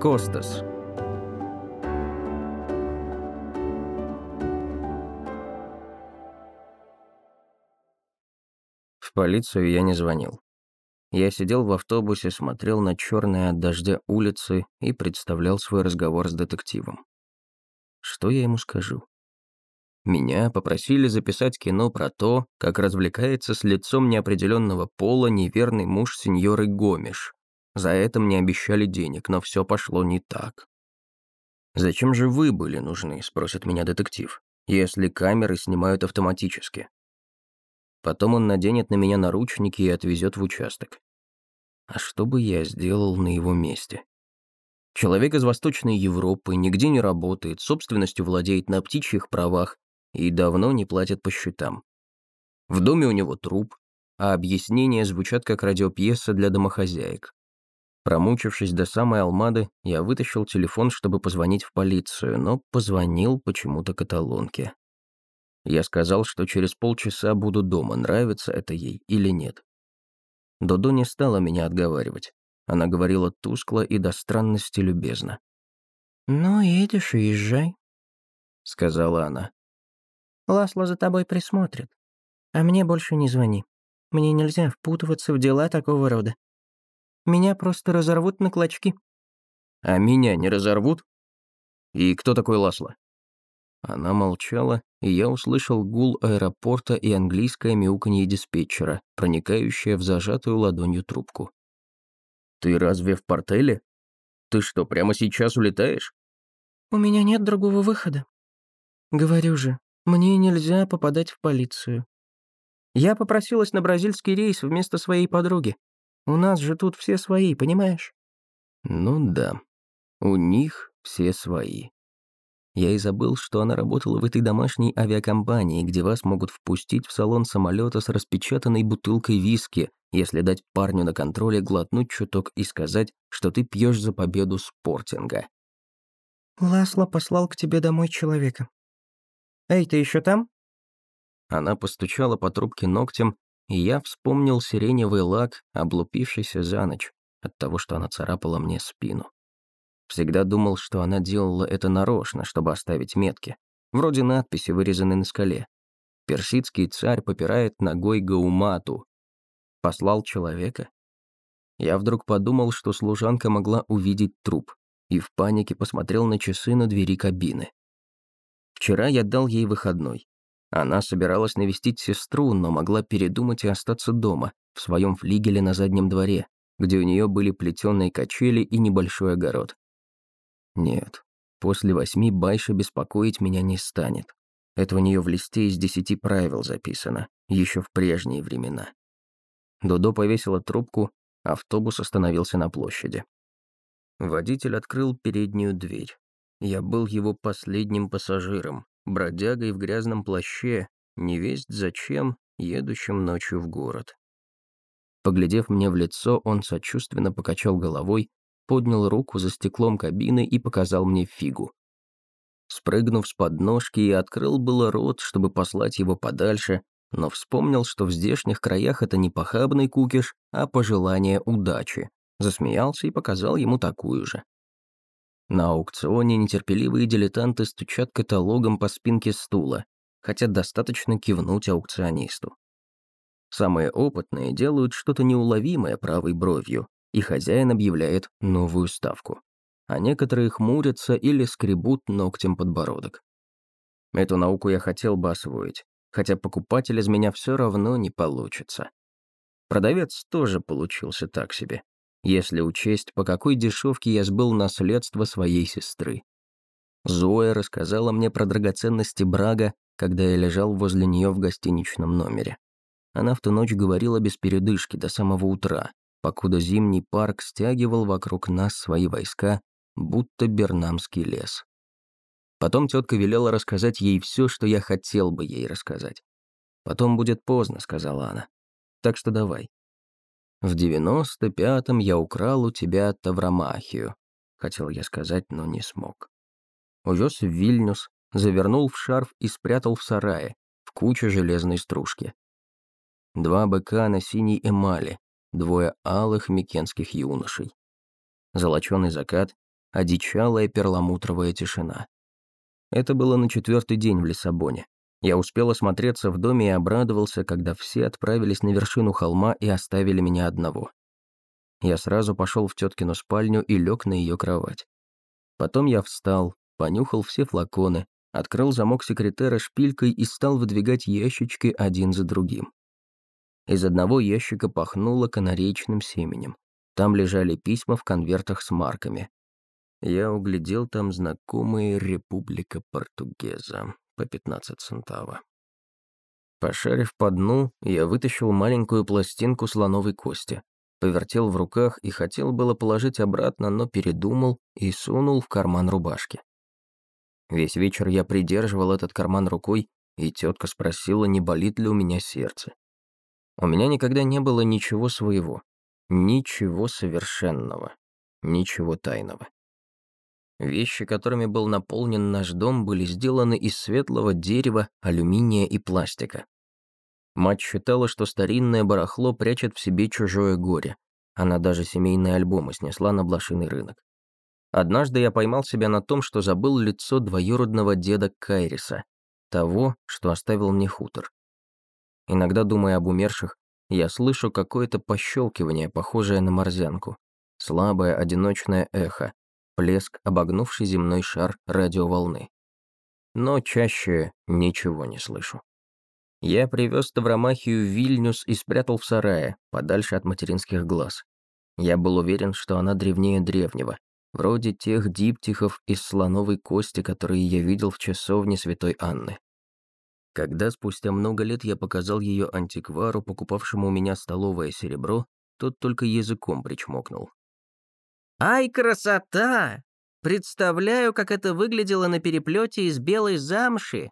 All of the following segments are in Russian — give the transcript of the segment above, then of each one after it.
Костас. В полицию я не звонил. Я сидел в автобусе, смотрел на черные от дождя улицы и представлял свой разговор с детективом. Что я ему скажу? Меня попросили записать кино про то, как развлекается с лицом неопределенного пола неверный муж сеньоры Гомеш. За это мне обещали денег, но все пошло не так. «Зачем же вы были нужны?» – спросит меня детектив. «Если камеры снимают автоматически». Потом он наденет на меня наручники и отвезет в участок. А что бы я сделал на его месте? Человек из Восточной Европы нигде не работает, собственностью владеет на птичьих правах и давно не платят по счетам. В доме у него труп, а объяснения звучат как радиопьеса для домохозяек. Промучившись до самой Алмады, я вытащил телефон, чтобы позвонить в полицию, но позвонил почему-то каталонке. Я сказал, что через полчаса буду дома, нравится это ей или нет. Додо не стала меня отговаривать. Она говорила тускло и до странности любезно. «Ну, едешь и езжай», — сказала она. Ласло за тобой присмотрит. А мне больше не звони. Мне нельзя впутываться в дела такого рода. Меня просто разорвут на клочки». «А меня не разорвут? И кто такой Ласло?» Она молчала, и я услышал гул аэропорта и английское мяуканье диспетчера, проникающее в зажатую ладонью трубку. «Ты разве в портеле? Ты что, прямо сейчас улетаешь?» «У меня нет другого выхода. Говорю же, мне нельзя попадать в полицию. Я попросилась на бразильский рейс вместо своей подруги. У нас же тут все свои, понимаешь? Ну да, у них все свои. Я и забыл, что она работала в этой домашней авиакомпании, где вас могут впустить в салон самолета с распечатанной бутылкой виски, если дать парню на контроле глотнуть чуток и сказать, что ты пьешь за победу спортинга. Ласло послал к тебе домой человека. «Эй, ты еще там?» Она постучала по трубке ногтем, и я вспомнил сиреневый лак, облупившийся за ночь, от того, что она царапала мне спину. Всегда думал, что она делала это нарочно, чтобы оставить метки. Вроде надписи, вырезанной на скале. «Персидский царь попирает ногой Гаумату». Послал человека? Я вдруг подумал, что служанка могла увидеть труп, и в панике посмотрел на часы на двери кабины. Вчера я дал ей выходной. Она собиралась навестить сестру, но могла передумать и остаться дома, в своем флигеле на заднем дворе, где у нее были плетеные качели и небольшой огород. Нет, после восьми Байша беспокоить меня не станет. Это у нее в листе из десяти правил записано, еще в прежние времена. Додо повесила трубку, автобус остановился на площади. Водитель открыл переднюю дверь. Я был его последним пассажиром, бродягой в грязном плаще, невесть зачем, едущим ночью в город. Поглядев мне в лицо, он сочувственно покачал головой, поднял руку за стеклом кабины и показал мне фигу. Спрыгнув с подножки, и открыл было рот, чтобы послать его подальше, но вспомнил, что в здешних краях это не похабный кукиш, а пожелание удачи. Засмеялся и показал ему такую же. На аукционе нетерпеливые дилетанты стучат каталогом по спинке стула, хотят достаточно кивнуть аукционисту. Самые опытные делают что-то неуловимое правой бровью, и хозяин объявляет новую ставку. А некоторые хмурятся или скребут ногтем подбородок. Эту науку я хотел бы освоить, хотя покупатель из меня все равно не получится. Продавец тоже получился так себе если учесть, по какой дешевке я сбыл наследство своей сестры. Зоя рассказала мне про драгоценности Брага, когда я лежал возле нее в гостиничном номере. Она в ту ночь говорила без передышки до самого утра, покуда зимний парк стягивал вокруг нас свои войска, будто бернамский лес. Потом тетка велела рассказать ей все, что я хотел бы ей рассказать. «Потом будет поздно», — сказала она. «Так что давай, в девяносто пятом я украл у тебя Тавромахию, хотел я сказать, но не смог. Увез в Вильнюс, завернул в шарф и спрятал в сарае, в куче железной стружки. Два быка на синей эмали, двое алых микенских юношей. Золоченый закат, одичалая перламутровая тишина. Это было на четвертый день в Лиссабоне. Я успел осмотреться в доме и обрадовался, когда все отправились на вершину холма и оставили меня одного. Я сразу пошел в теткину спальню и лег на ее кровать. Потом я встал, понюхал все флаконы, открыл замок секретера шпилькой и стал выдвигать ящички один за другим. Из одного ящика пахнуло канареечным семенем. Там лежали письма в конвертах с марками. Я углядел там знакомые «Република Португеза» по 15 центава. Пошарив по дну, я вытащил маленькую пластинку слоновой кости, повертел в руках и хотел было положить обратно, но передумал и сунул в карман рубашки. Весь вечер я придерживал этот карман рукой, и тетка спросила, не болит ли у меня сердце. У меня никогда не было ничего своего, ничего совершенного, ничего тайного. Вещи, которыми был наполнен наш дом, были сделаны из светлого дерева, алюминия и пластика. Мать считала, что старинное барахло прячет в себе чужое горе. Она даже семейные альбомы снесла на блошиный рынок. Однажды я поймал себя на том, что забыл лицо двоюродного деда Кайриса, того, что оставил мне хутор. Иногда, думая об умерших, я слышу какое-то пощелкивание, похожее на морзянку. Слабое одиночное эхо, плеск, обогнувший земной шар радиоволны. Но чаще ничего не слышу. Я привез Тавромахию в Вильнюс и спрятал в сарае, подальше от материнских глаз. Я был уверен, что она древнее древнего, вроде тех диптихов из слоновой кости, которые я видел в часовне Святой Анны. Когда спустя много лет я показал ее антиквару, покупавшему у меня столовое серебро, тот только языком причмокнул. «Ай, красота! Представляю, как это выглядело на переплете из белой замши.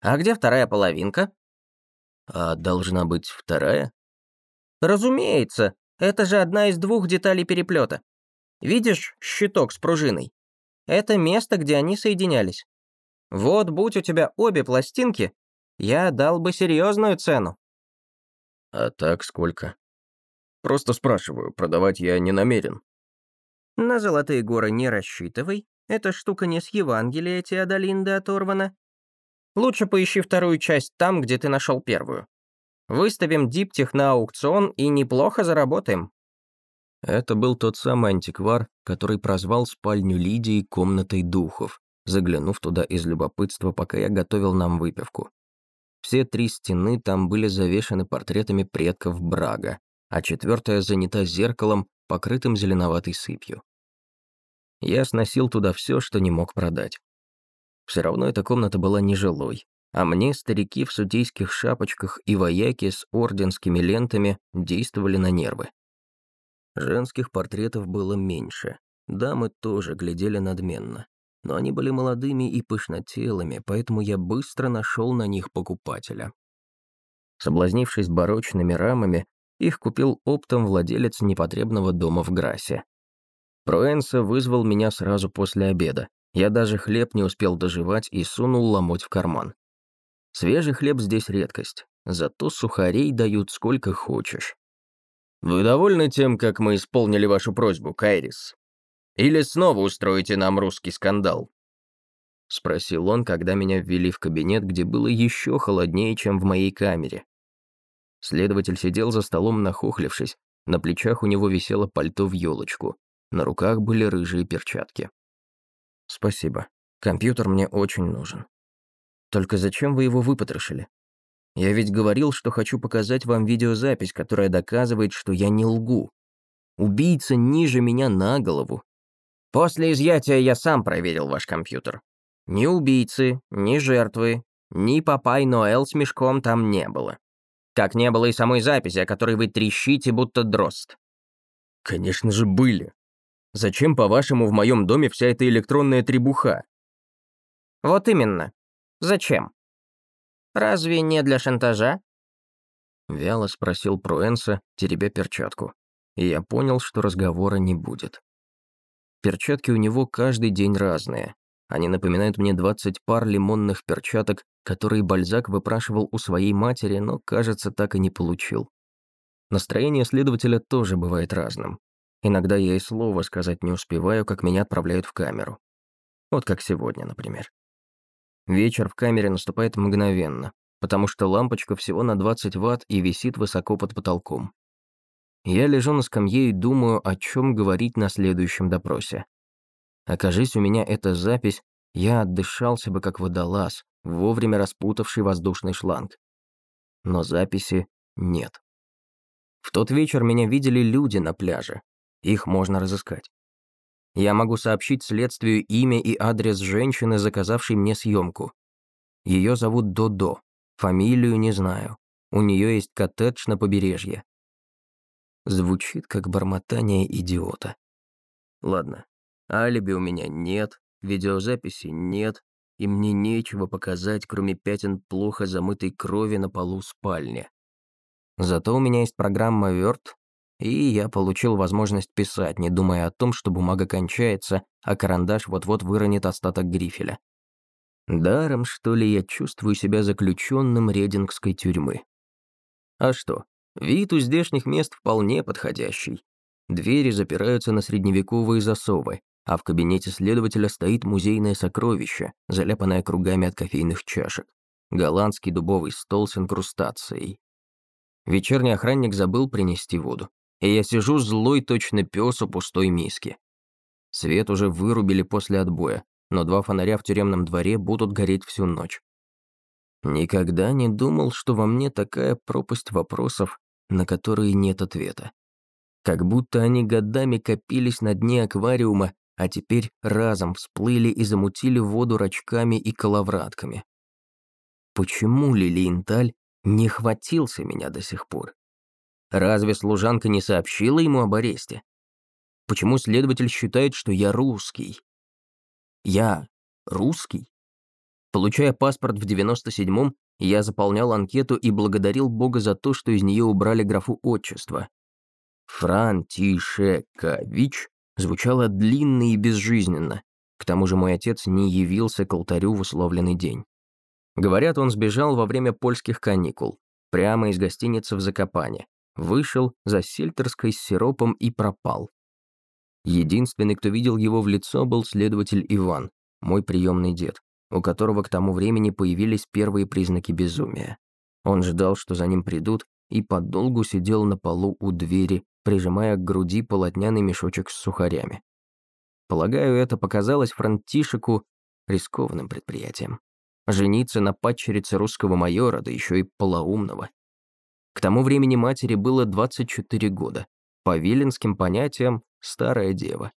А где вторая половинка?» А должна быть вторая? Разумеется, это же одна из двух деталей переплета. Видишь щиток с пружиной? Это место, где они соединялись. Вот будь у тебя обе пластинки, я дал бы серьезную цену. А так сколько? Просто спрашиваю, продавать я не намерен. На золотые горы не рассчитывай. Эта штука не с Евангелия Теодолинды оторвана. Лучше поищи вторую часть там, где ты нашел первую. Выставим диптих на аукцион и неплохо заработаем». Это был тот самый антиквар, который прозвал спальню Лидии комнатой духов, заглянув туда из любопытства, пока я готовил нам выпивку. Все три стены там были завешаны портретами предков Брага, а четвертая занята зеркалом, покрытым зеленоватой сыпью. Я сносил туда все, что не мог продать. Все равно эта комната была нежилой, а мне старики в судейских шапочках и вояки с орденскими лентами действовали на нервы. Женских портретов было меньше, дамы тоже глядели надменно, но они были молодыми и пышнотелыми, поэтому я быстро нашел на них покупателя. Соблазнившись барочными рамами, их купил оптом владелец непотребного дома в Грасе. Проэнса вызвал меня сразу после обеда, я даже хлеб не успел доживать и сунул ломоть в карман. Свежий хлеб здесь редкость, зато сухарей дают сколько хочешь. «Вы довольны тем, как мы исполнили вашу просьбу, Кайрис? Или снова устроите нам русский скандал?» Спросил он, когда меня ввели в кабинет, где было еще холоднее, чем в моей камере. Следователь сидел за столом, нахохлившись, на плечах у него висело пальто в елочку, на руках были рыжие перчатки. «Спасибо. Компьютер мне очень нужен. Только зачем вы его выпотрошили? Я ведь говорил, что хочу показать вам видеозапись, которая доказывает, что я не лгу. Убийца ниже меня на голову. После изъятия я сам проверил ваш компьютер. Ни убийцы, ни жертвы, ни Папай Ноэл с мешком там не было. Как не было и самой записи, о которой вы трещите, будто дрозд. Конечно же, были. Зачем, по-вашему, в моем доме вся эта электронная требуха? Вот именно. Зачем? Разве не для шантажа? Вяло спросил Пруэнса, теребя перчатку. И я понял, что разговора не будет. Перчатки у него каждый день разные. Они напоминают мне 20 пар лимонных перчаток, которые Бальзак выпрашивал у своей матери, но, кажется, так и не получил. Настроение следователя тоже бывает разным. Иногда я и слова сказать не успеваю, как меня отправляют в камеру. Вот как сегодня, например. Вечер в камере наступает мгновенно, потому что лампочка всего на 20 ватт и висит высоко под потолком. Я лежу на скамье и думаю, о чем говорить на следующем допросе. Окажись у меня эта запись, я отдышался бы как водолаз, вовремя распутавший воздушный шланг. Но записи нет. В тот вечер меня видели люди на пляже. Их можно разыскать. Я могу сообщить следствию имя и адрес женщины, заказавшей мне съемку. Ее зовут Додо. Фамилию не знаю. У нее есть коттедж на побережье. Звучит как бормотание идиота. Ладно, алиби у меня нет, видеозаписи нет, и мне нечего показать, кроме пятен плохо замытой крови на полу спальни. Зато у меня есть программа Word, и я получил возможность писать, не думая о том, что бумага кончается, а карандаш вот-вот выронит остаток грифеля. Даром, что ли, я чувствую себя заключенным редингской тюрьмы. А что, Вид у здешних мест вполне подходящий. Двери запираются на средневековые засовы, а в кабинете следователя стоит музейное сокровище, заляпанное кругами от кофейных чашек. Голландский дубовый стол с инкрустацией. Вечерний охранник забыл принести воду, и я сижу злой точно пес у пустой миски. Свет уже вырубили после отбоя, но два фонаря в тюремном дворе будут гореть всю ночь. Никогда не думал, что во мне такая пропасть вопросов, на которые нет ответа. Как будто они годами копились на дне аквариума, а теперь разом всплыли и замутили воду рачками и коловратками. Почему Лилиенталь не хватился меня до сих пор? Разве служанка не сообщила ему об аресте? Почему следователь считает, что я русский? Я русский? Получая паспорт в 97-м, я заполнял анкету и благодарил Бога за то, что из нее убрали графу отчества. Франтишекович звучало длинно и безжизненно. К тому же мой отец не явился к алтарю в условленный день. Говорят, он сбежал во время польских каникул, прямо из гостиницы в Закопане, вышел за сельтерской с сиропом и пропал. Единственный, кто видел его в лицо, был следователь Иван, мой приемный дед у которого к тому времени появились первые признаки безумия. Он ждал, что за ним придут, и подолгу сидел на полу у двери, прижимая к груди полотняный мешочек с сухарями. Полагаю, это показалось Франтишеку рискованным предприятием. Жениться на падчерице русского майора, да еще и полоумного. К тому времени матери было 24 года. По виленским понятиям, старая дева.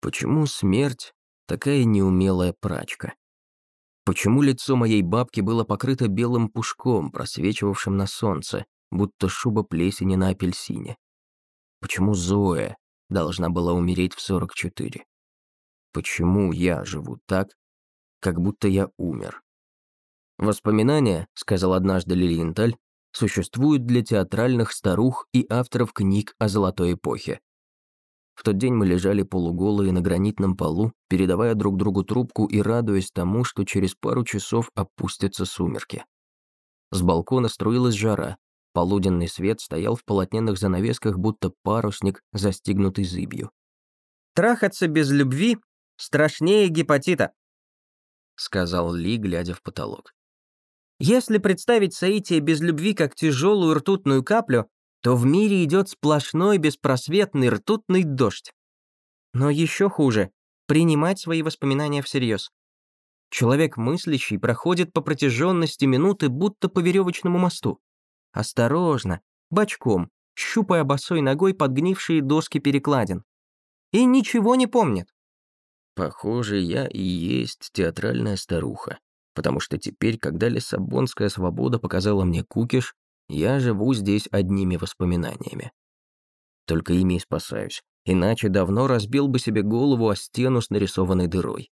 Почему смерть такая неумелая прачка? Почему лицо моей бабки было покрыто белым пушком, просвечивавшим на солнце, будто шуба плесени на апельсине? Почему Зоя должна была умереть в 44? Почему я живу так, как будто я умер? Воспоминания, сказал однажды Лилиенталь, существуют для театральных старух и авторов книг о золотой эпохе. В тот день мы лежали полуголые на гранитном полу, передавая друг другу трубку и радуясь тому, что через пару часов опустятся сумерки. С балкона струилась жара, полуденный свет стоял в полотняных занавесках, будто парусник, застигнутый зыбью. «Трахаться без любви страшнее гепатита», — сказал Ли, глядя в потолок. «Если представить соитие без любви как тяжелую ртутную каплю, то в мире идет сплошной беспросветный ртутный дождь. Но еще хуже — принимать свои воспоминания всерьез. Человек мыслящий проходит по протяженности минуты будто по веревочному мосту. Осторожно, бочком, щупая босой ногой подгнившие доски перекладин. И ничего не помнит. Похоже, я и есть театральная старуха, потому что теперь, когда Лиссабонская свобода показала мне кукиш, я живу здесь одними воспоминаниями. Только ими и спасаюсь, иначе давно разбил бы себе голову о стену с нарисованной дырой.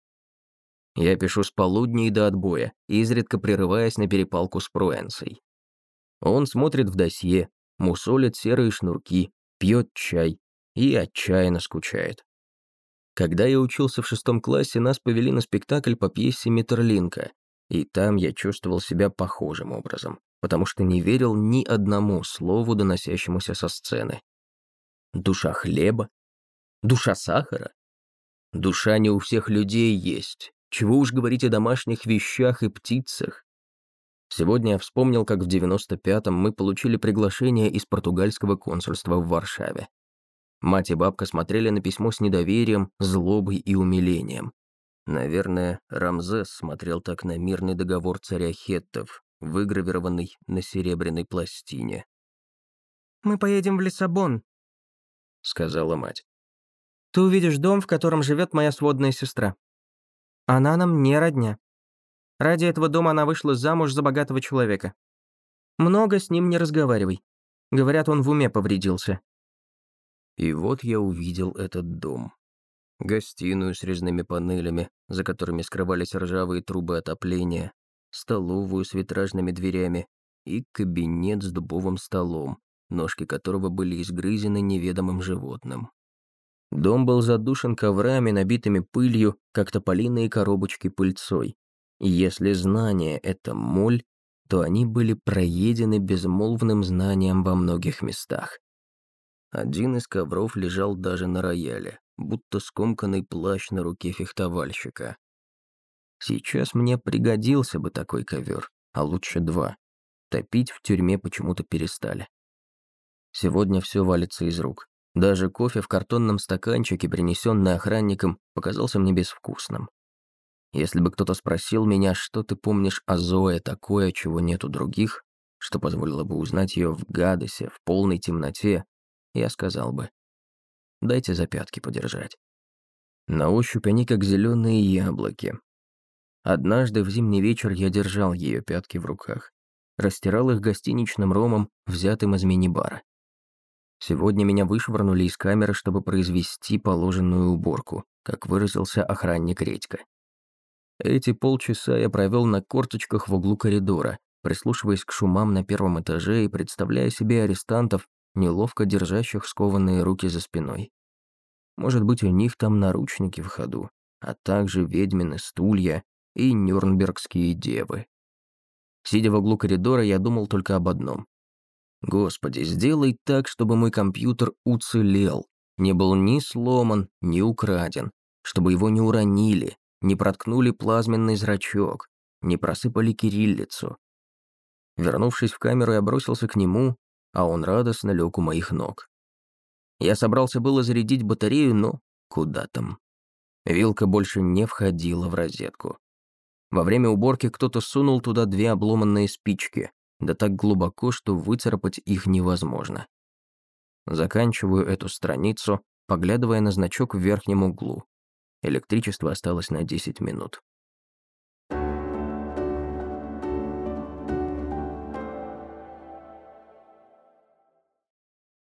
Я пишу с полудня до отбоя, изредка прерываясь на перепалку с Пруэнсой. Он смотрит в досье, мусолит серые шнурки, пьет чай и отчаянно скучает. Когда я учился в шестом классе, нас повели на спектакль по пьесе Миттерлинка, и там я чувствовал себя похожим образом потому что не верил ни одному слову, доносящемуся со сцены. Душа хлеба? Душа сахара? Душа не у всех людей есть. Чего уж говорить о домашних вещах и птицах. Сегодня я вспомнил, как в 95-м мы получили приглашение из португальского консульства в Варшаве. Мать и бабка смотрели на письмо с недоверием, злобой и умилением. Наверное, Рамзес смотрел так на мирный договор царя Хеттов, выгравированный на серебряной пластине. «Мы поедем в Лиссабон», — сказала мать. «Ты увидишь дом, в котором живет моя сводная сестра. Она нам не родня. Ради этого дома она вышла замуж за богатого человека. Много с ним не разговаривай. Говорят, он в уме повредился». И вот я увидел этот дом. Гостиную с резными панелями, за которыми скрывались ржавые трубы отопления, столовую с витражными дверями и кабинет с дубовым столом, ножки которого были изгрызены неведомым животным. Дом был задушен коврами, набитыми пылью, как тополиные коробочки пыльцой. И если знание — это моль, то они были проедены безмолвным знанием во многих местах. Один из ковров лежал даже на рояле, будто скомканный плащ на руке фехтовальщика. Сейчас мне пригодился бы такой ковер, а лучше два. Топить в тюрьме почему-то перестали. Сегодня все валится из рук. Даже кофе в картонном стаканчике, принесенный охранником, показался мне безвкусным. Если бы кто-то спросил меня, что ты помнишь о Зое такое, чего нет у других, что позволило бы узнать ее в Гадесе, в полной темноте, я сказал бы, дайте за пятки подержать. На ощупь они как зеленые яблоки. Однажды в зимний вечер я держал ее пятки в руках, растирал их гостиничным ромом, взятым из мини-бара. Сегодня меня вышвырнули из камеры, чтобы произвести положенную уборку, как выразился охранник Редька. Эти полчаса я провел на корточках в углу коридора, прислушиваясь к шумам на первом этаже и представляя себе арестантов, неловко держащих скованные руки за спиной. Может быть, у них там наручники в ходу, а также ведьмины стулья и нюрнбергские девы. Сидя в углу коридора, я думал только об одном. Господи, сделай так, чтобы мой компьютер уцелел, не был ни сломан, ни украден, чтобы его не уронили, не проткнули плазменный зрачок, не просыпали кириллицу. Вернувшись в камеру, я бросился к нему, а он радостно лег у моих ног. Я собрался было зарядить батарею, но куда там. Вилка больше не входила в розетку. Во время уборки кто-то сунул туда две обломанные спички, да так глубоко, что выцарапать их невозможно. Заканчиваю эту страницу, поглядывая на значок в верхнем углу. Электричество осталось на 10 минут.